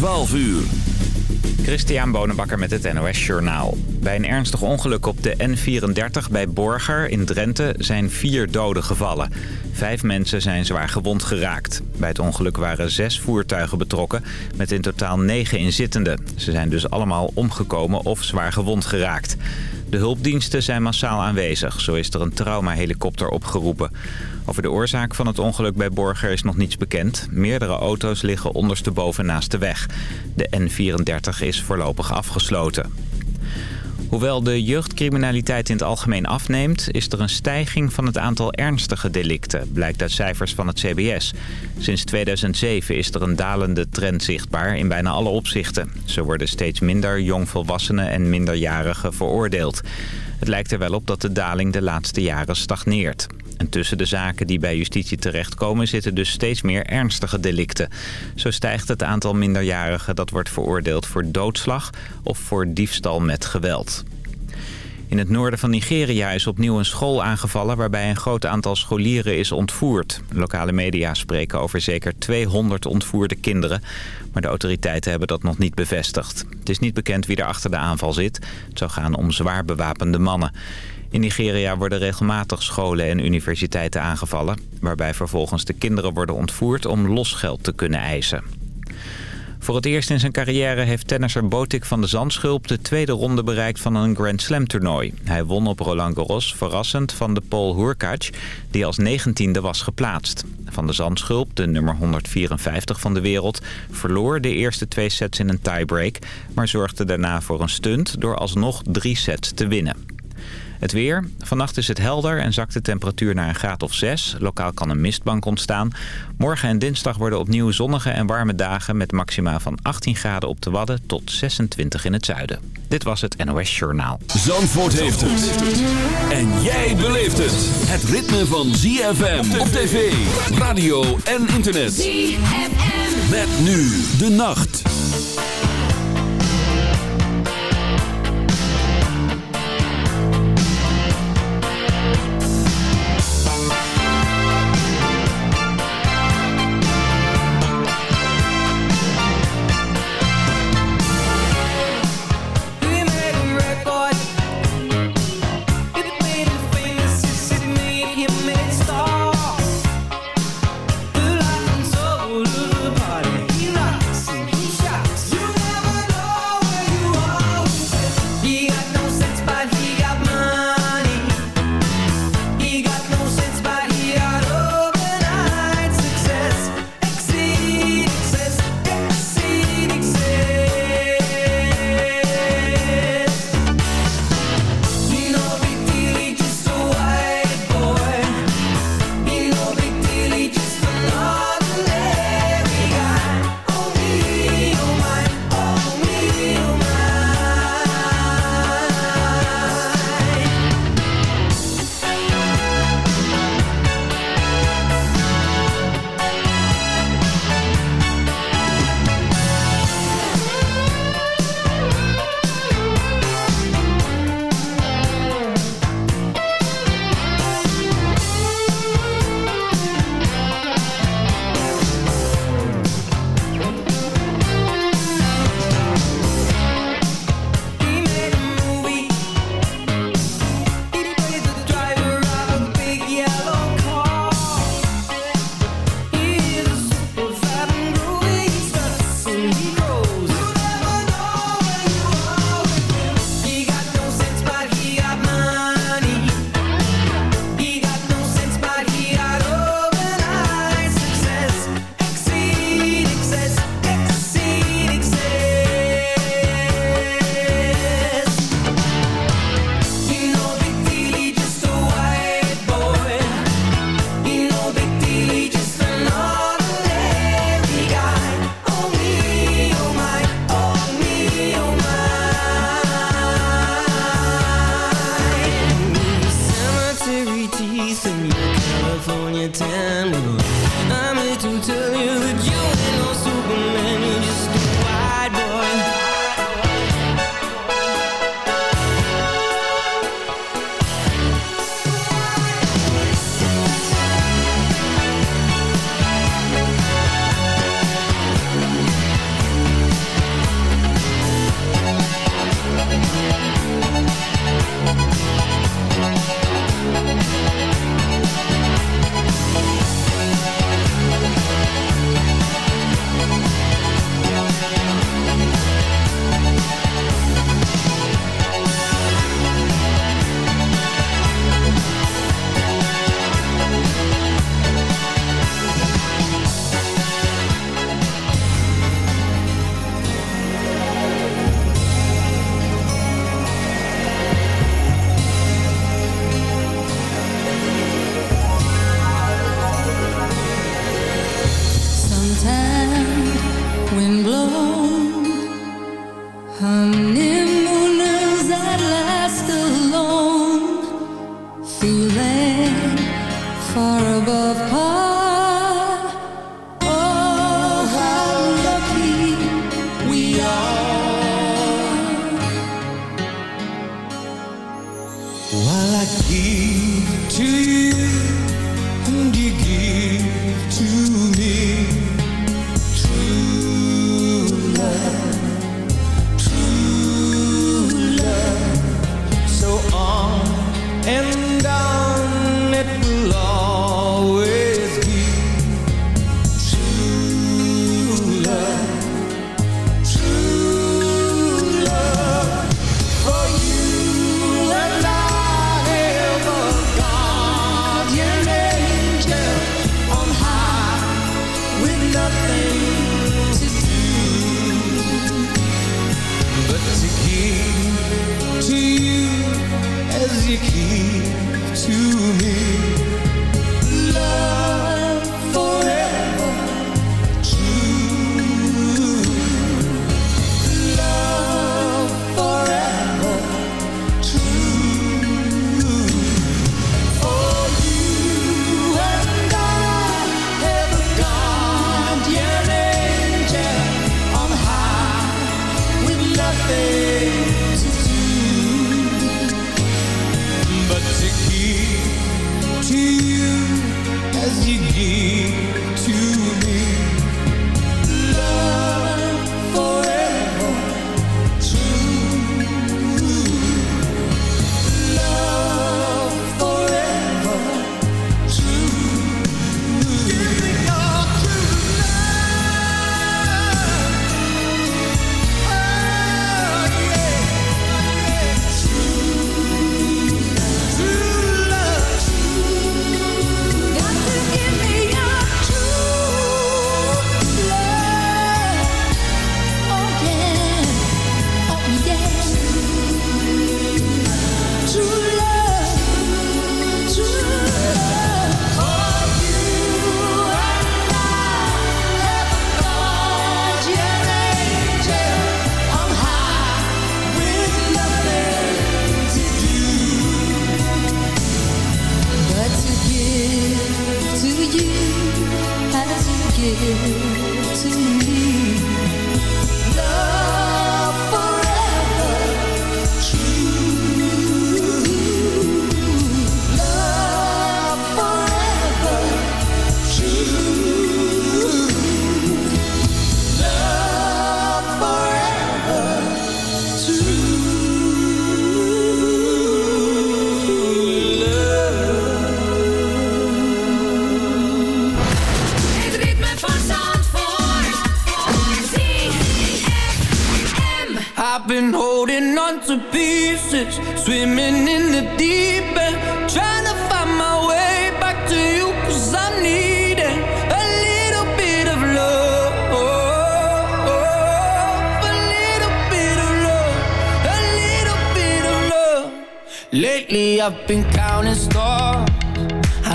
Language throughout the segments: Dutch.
12 uur. Christian Bonenbakker met het NOS Journaal. Bij een ernstig ongeluk op de N34 bij Borger in Drenthe zijn vier doden gevallen. Vijf mensen zijn zwaar gewond geraakt. Bij het ongeluk waren zes voertuigen betrokken met in totaal negen inzittenden. Ze zijn dus allemaal omgekomen of zwaar gewond geraakt. De hulpdiensten zijn massaal aanwezig. Zo is er een traumahelikopter opgeroepen. Over de oorzaak van het ongeluk bij Borger is nog niets bekend. Meerdere auto's liggen ondersteboven naast de weg. De N34 is voorlopig afgesloten. Hoewel de jeugdcriminaliteit in het algemeen afneemt... is er een stijging van het aantal ernstige delicten, blijkt uit cijfers van het CBS. Sinds 2007 is er een dalende trend zichtbaar in bijna alle opzichten. Zo worden steeds minder jongvolwassenen en minderjarigen veroordeeld. Het lijkt er wel op dat de daling de laatste jaren stagneert. En tussen de zaken die bij justitie terechtkomen zitten dus steeds meer ernstige delicten. Zo stijgt het aantal minderjarigen dat wordt veroordeeld voor doodslag of voor diefstal met geweld. In het noorden van Nigeria is opnieuw een school aangevallen... waarbij een groot aantal scholieren is ontvoerd. Lokale media spreken over zeker 200 ontvoerde kinderen... maar de autoriteiten hebben dat nog niet bevestigd. Het is niet bekend wie er achter de aanval zit. Het zou gaan om zwaar bewapende mannen. In Nigeria worden regelmatig scholen en universiteiten aangevallen... waarbij vervolgens de kinderen worden ontvoerd om losgeld te kunnen eisen. Voor het eerst in zijn carrière heeft tennisser Botik van de Zandschulp... de tweede ronde bereikt van een Grand Slam toernooi. Hij won op Roland Garros verrassend van de Paul Hurkacz... die als negentiende was geplaatst. Van de Zandschulp, de nummer 154 van de wereld... verloor de eerste twee sets in een tiebreak... maar zorgde daarna voor een stunt door alsnog drie sets te winnen. Het weer. Vannacht is het helder en zakt de temperatuur naar een graad of 6. Lokaal kan een mistbank ontstaan. Morgen en dinsdag worden opnieuw zonnige en warme dagen... met maxima van 18 graden op de Wadden tot 26 in het zuiden. Dit was het NOS Journaal. Zandvoort heeft het. En jij beleeft het. Het ritme van ZFM op tv, radio en internet. ZFM. Met nu de nacht.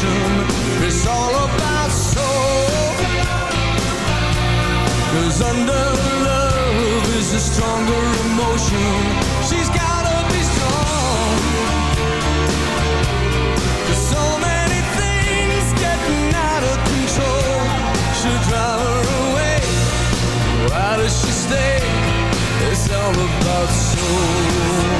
ocean It's all about soul. Cause under love is a stronger emotion. She's gotta be strong. There's so many things getting out of control. Should drive her away. Why does she stay? It's all about soul.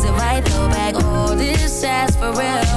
Is it right though? Back all this ass for real.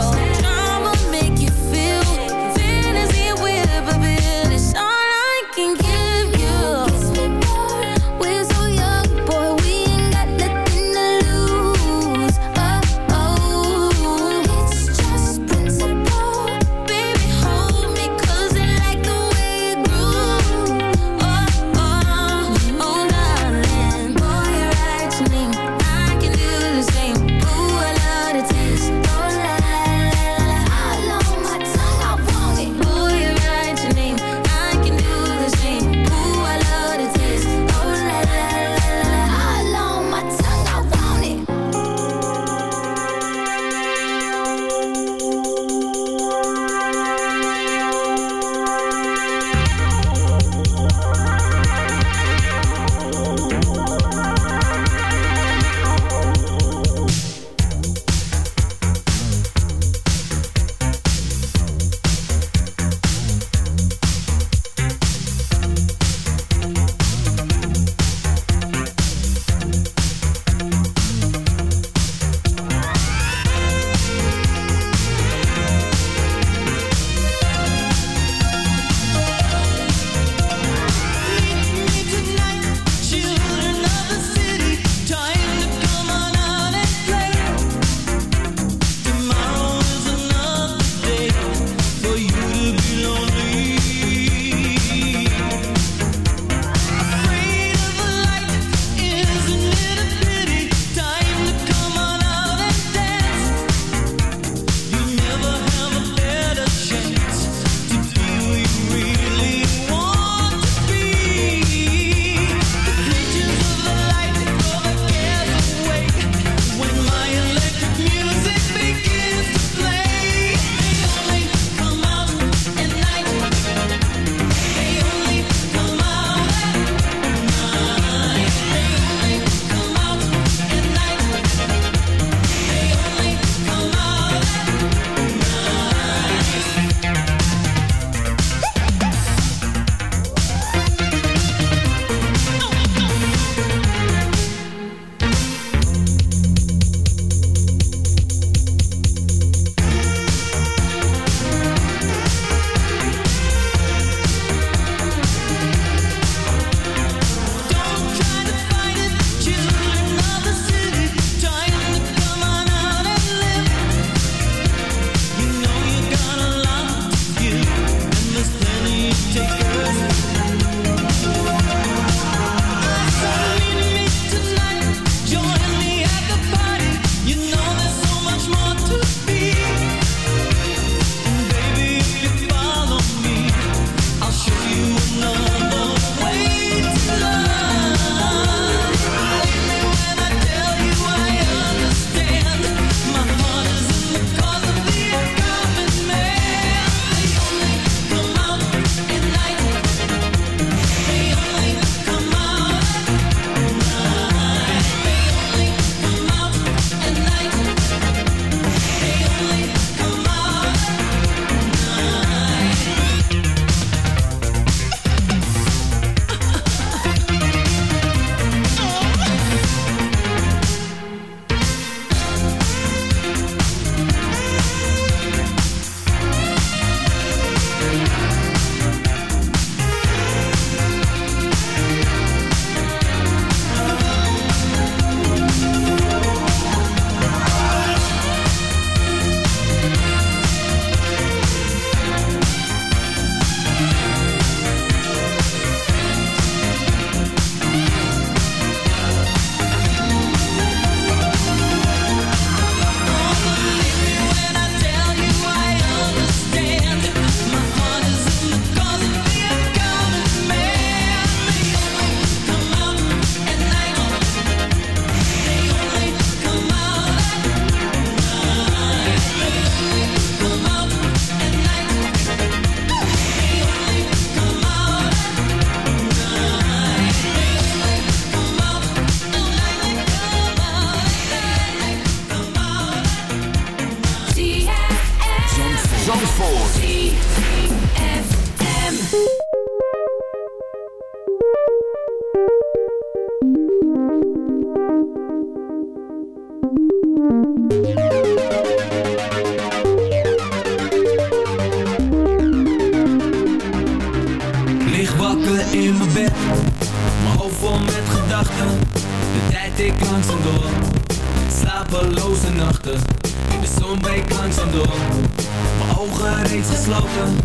Ogen reeds gesloten.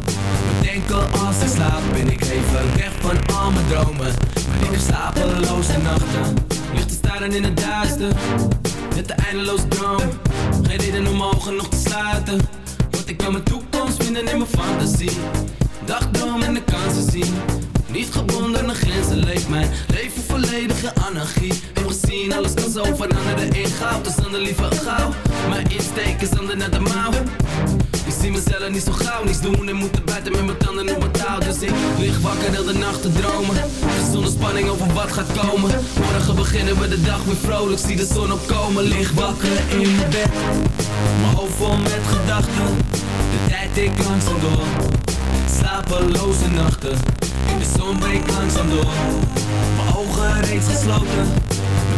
Maar denken als ik slaap ben ik even weg van al mijn dromen. Maar ik heb slapeloze nachten, lig te staren in het duister. Met de eindeloze droom, geen reden om ogen nog te sluiten. Want ik kan mijn toekomst vinden in mijn fantasie. Dagdroom en de kansen zien. Niet gebonden aan grenzen leeft mijn leven volledig in anarchie. Heb gezien, alles kan zo veranderen in goud. Dus dan de liever gauw. Mijn insteek is dan naar de mouw. Ik zie mezelf niet zo gauw, niets doen en moeten buiten met mijn tanden op mijn touw. Dus ik lig wakker heel de nacht te dromen. Zonder spanning over wat gaat komen. Morgen beginnen we de dag weer vrolijk, zie de zon opkomen. Lig wakker in mijn bed, mijn hoofd vol met gedachten. De tijd ik langzaam door, slapeloze nachten. De zon breekt langzaam door, mijn ogen reeds gesloten.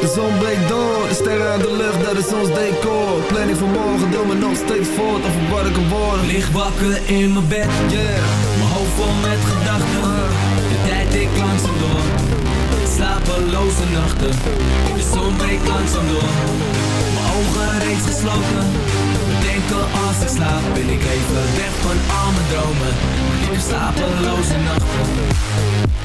De zon breekt door, de sterren aan de lucht, dat is ons decor. Planning van morgen, doe me nog steeds voort. Over wat ik kan worden. Lig wakker in mijn bed, Yeah, mijn hoofd vol met gedachten. De tijd ik langzaam door, slapeloze nachten. De zon breekt langzaam door, mijn ogen reeds gesloten. Bedenken als ik slaap, ben ik even weg van al mijn dromen. Ik slapeloze nachten.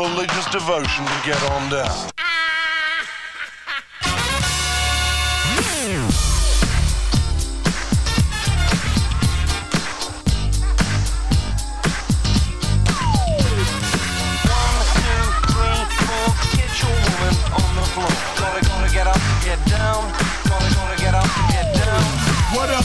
Religious devotion to get on down. What up,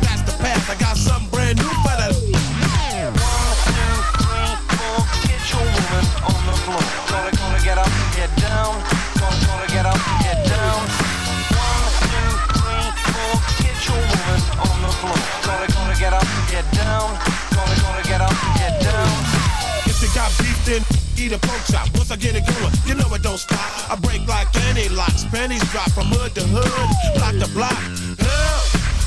but the. I got something brand new for the. Get your woman on the floor. Gonna, get up, get down, Tallin' gonna get up get down. One, two, three, four, get your woman on the floor. Gonna, gonna get up get down. Gonna, gonna get up get down. If you got eat a pork chop. Once I get it going, you know don't stop. I break like any locks. Pennies drop from hood to hood, block to block. Help!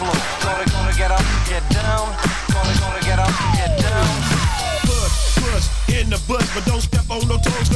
Floor. Gonna, gonna get up get down. Gonna, gonna get up get down. push, push in the bush, but don't step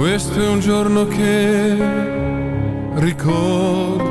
Questo è un giorno che ricorderai.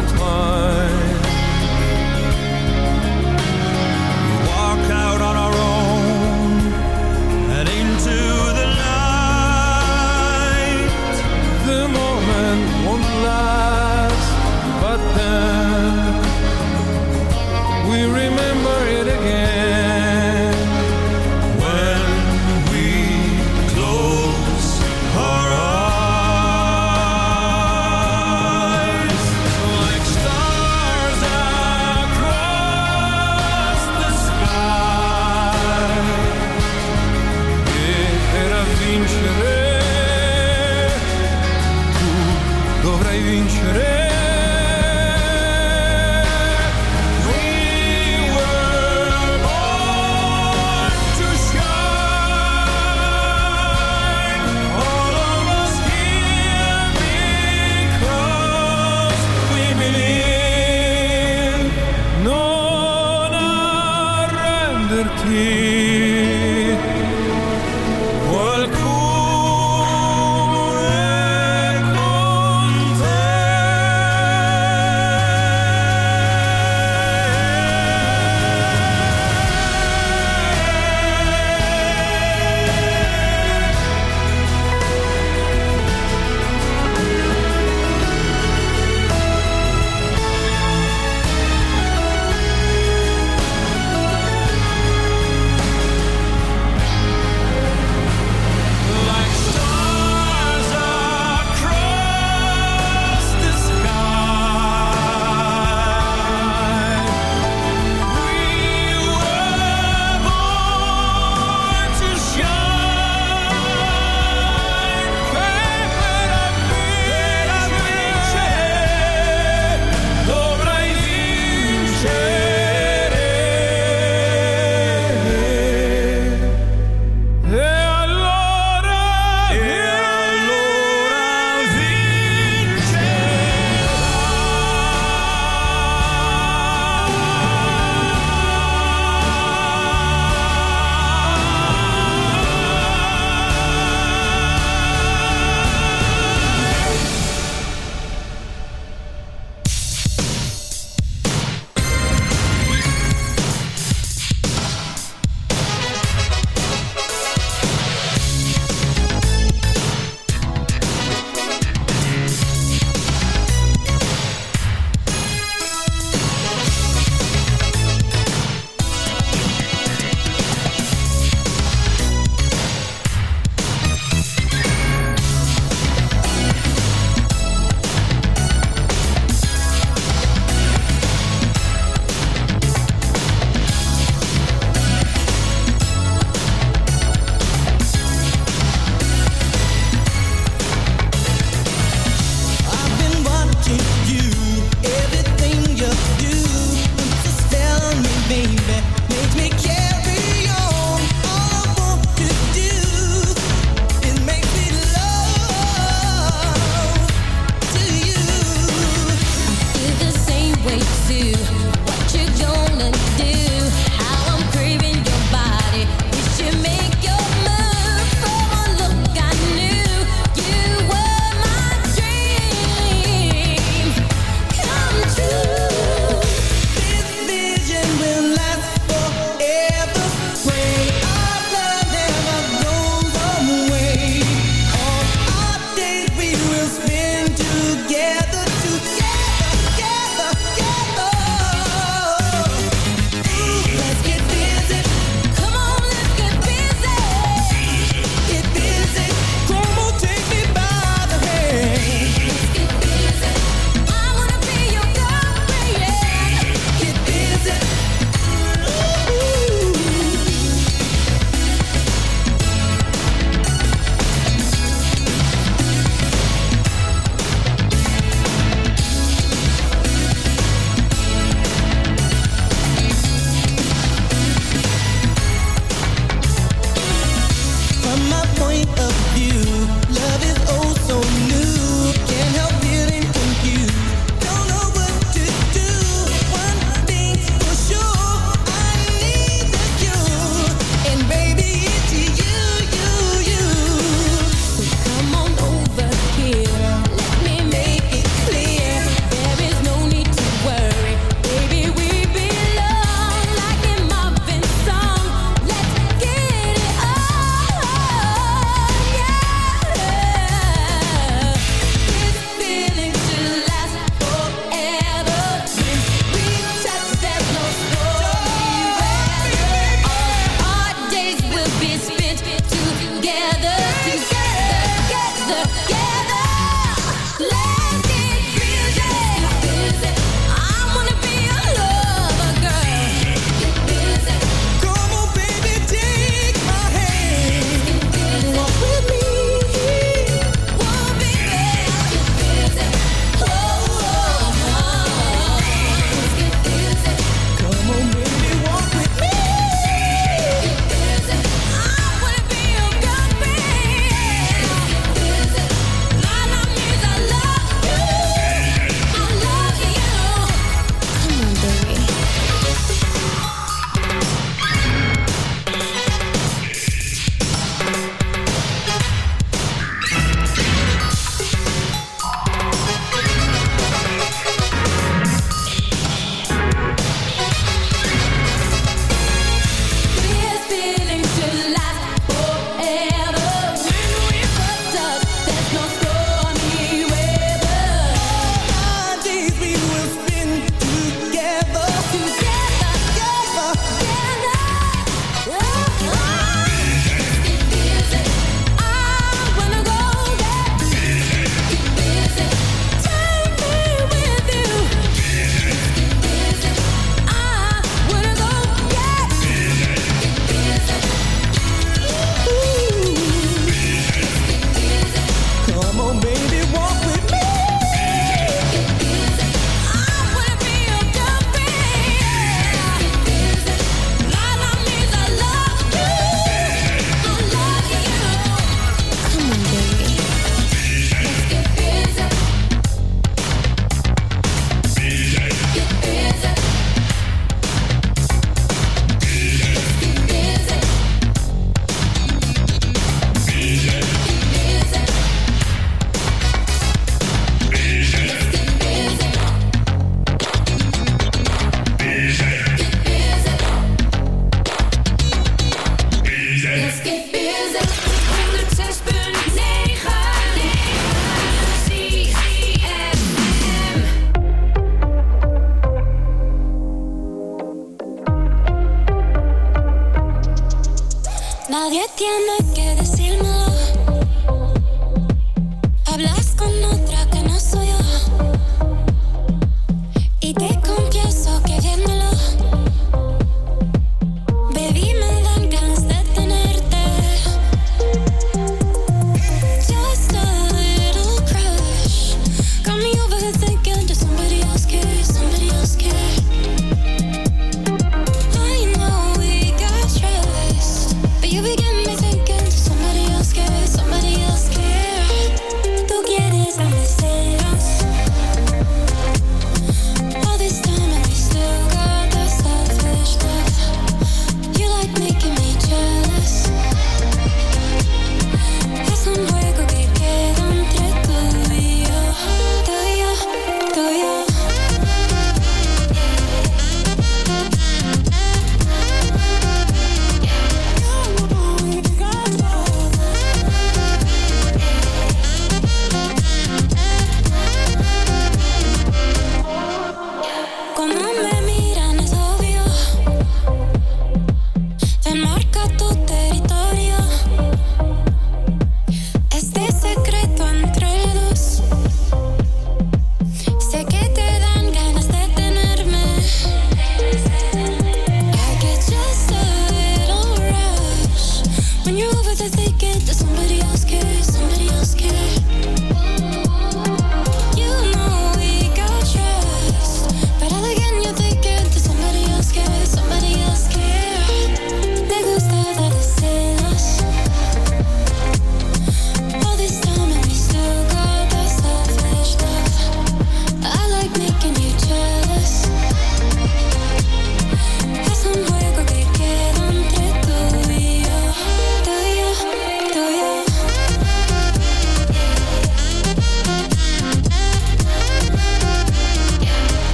at once. wij